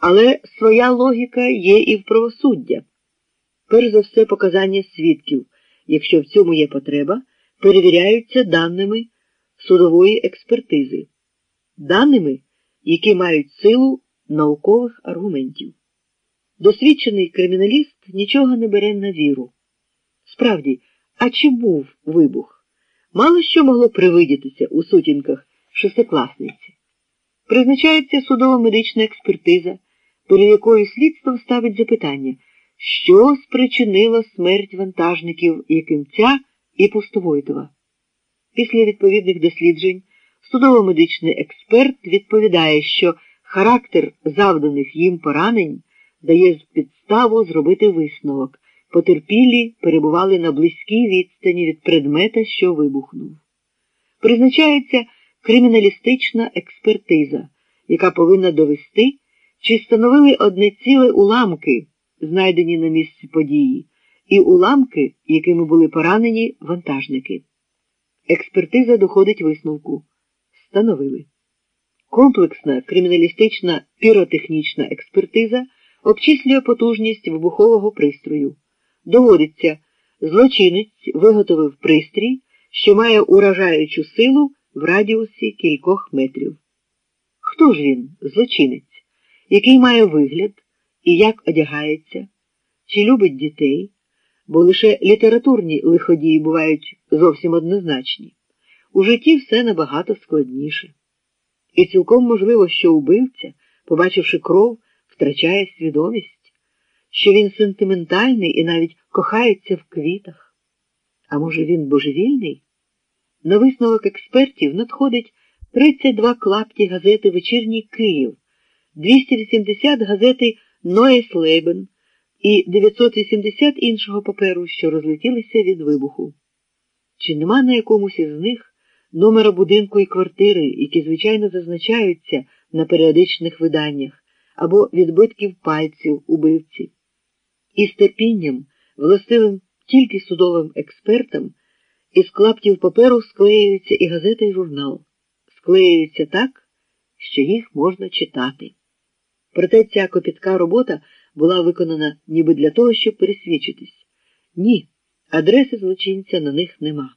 Але своя логіка є і в правосуддя. Перш за все, показання свідків, якщо в цьому є потреба, перевіряються даними судової експертизи, даними, які мають силу наукових аргументів. Досвідчений криміналіст нічого не бере на віру. Справді, а чи був вибух? Мало що могло привидітися у сутінках шестикласниці. Призначається судова медична експертиза, перед якою слідство ставить запитання, що спричинило смерть вантажників Якимця і Пустовойтова. Після відповідних досліджень судово-медичний експерт відповідає, що характер завданих їм поранень дає підставу зробити висновок. Потерпілі перебували на близькій відстані від предмета, що вибухнув. Призначається криміналістична експертиза, яка повинна довести, чи встановили одне ціле уламки, знайдені на місці події, і уламки, якими були поранені вантажники. Експертиза доходить висновку. Встановили. Комплексна криміналістична піротехнічна експертиза обчислює потужність вибухового пристрою. Доводиться, злочинець виготовив пристрій, що має уражаючу силу в радіусі кількох метрів. Хто ж він, злочинець, який має вигляд і як одягається, чи любить дітей, бо лише літературні лиходії бувають зовсім однозначні. У житті все набагато складніше. І цілком можливо, що убивця, побачивши кров, втрачає свідомість, що він сентиментальний і навіть кохається в квітах. А може, він божевільний? На висновок експертів надходить 32 клапті газети Вечірній Київ, 280 газети Neues Leben і 980 іншого паперу, що розлетілися від вибуху. Чи нема на якомусь із них номера будинку і квартири, які, звичайно, зазначаються на періодичних виданнях, або відбитків пальців убивці? І з терпінням, властивим тільки судовим експертам, із клаптів паперу склеюються і газета, і журнал. Склеюються так, що їх можна читати. Проте ця копітка робота була виконана ніби для того, щоб пересвідчитись. Ні, адреси злочинця на них нема.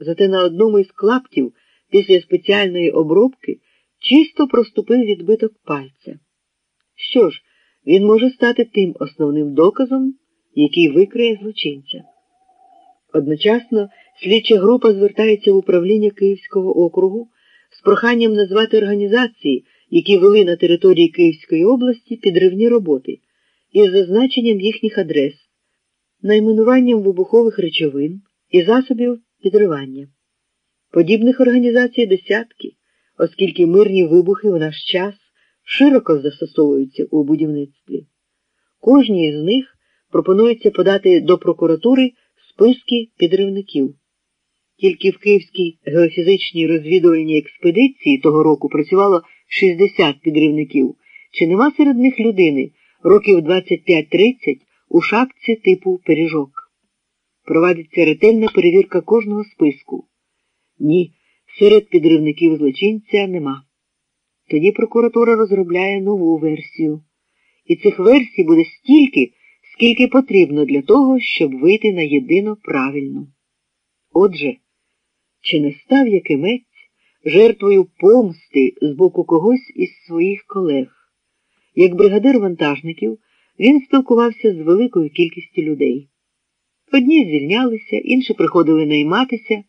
Зате на одному із клаптів після спеціальної обробки чисто проступив відбиток пальця. Що ж, він може стати тим основним доказом, який викриє злочинця. Одночасно слідча група звертається в управління Київського округу з проханням назвати організації, які вели на території Київської області підривні роботи, із зазначенням їхніх адрес, найменуванням вибухових речовин і засобів підривання. Подібних організацій десятки, оскільки мирні вибухи в наш час широко застосовуються у будівництві. Кожній з них пропонується подати до прокуратури списки підривників. Тільки в Київській геофізичній розвідувальній експедиції того року працювало 60 підривників, чи нема серед них людини років 25-30 у шапці типу пиріжок. Провадиться ретельна перевірка кожного списку. Ні, серед підривників злочинця нема. Тоді прокуратура розробляє нову версію. І цих версій буде стільки, скільки потрібно для того, щоб вийти на єдино правильну. Отже, чи не став якимець жертвою помсти з боку когось із своїх колег? Як бригадир вантажників, він спілкувався з великою кількістю людей. Одні звільнялися, інші приходили найматися,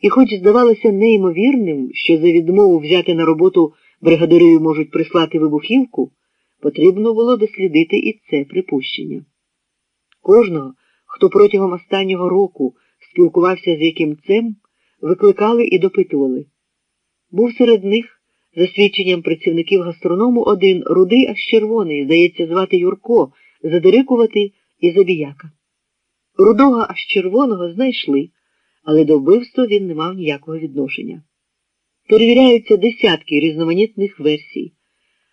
і, хоч здавалося неймовірним, що за відмову взяти на роботу бригадирою можуть прислати вибухівку, потрібно було дослідити і це припущення. Кожного, хто протягом останнього року спілкувався з якимцем, викликали і допитували. Був серед них, за свідченням працівників гастроному, один рудий, аж червоний, здається, звати Юрко, задирикувати і забіяка. Рудого аж червоного знайшли, але до вбивства він не мав ніякого відношення. Перевіряються десятки різноманітних версій,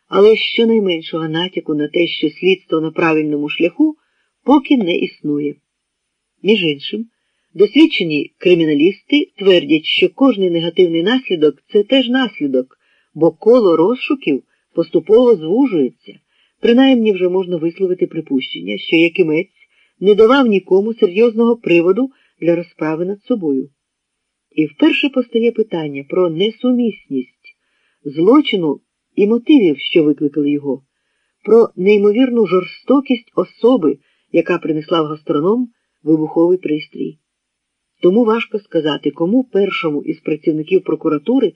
але щонайменшого натяку на те, що слідство на правильному шляху поки не існує. Між іншим, досвідчені криміналісти твердять, що кожний негативний наслідок це теж наслідок, бо коло розшуків поступово звужується, принаймні вже можна висловити припущення, що Якимець не давав нікому серйозного приводу для розправи над собою. І вперше постає питання про несумісність злочину і мотивів, що викликали його, про неймовірну жорстокість особи, яка принесла в гастроном вибуховий пристрій. Тому важко сказати, кому першому із працівників прокуратури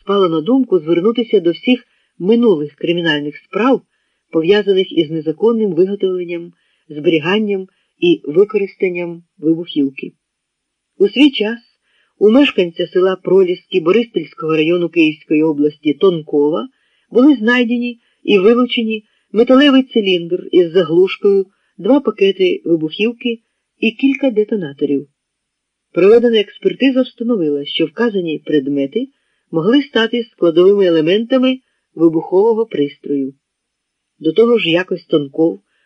спало на думку звернутися до всіх минулих кримінальних справ, пов'язаних із незаконним виготовленням, зберіганням і використанням вибухівки. У свій час у мешканця села Проліски Бориспільського району Київської області Тонкова були знайдені і вилучені металевий циліндр із заглушкою, два пакети вибухівки і кілька детонаторів. Проведена експертиза встановила, що вказані предмети могли стати складовими елементами вибухового пристрою. До того ж, якось Тонков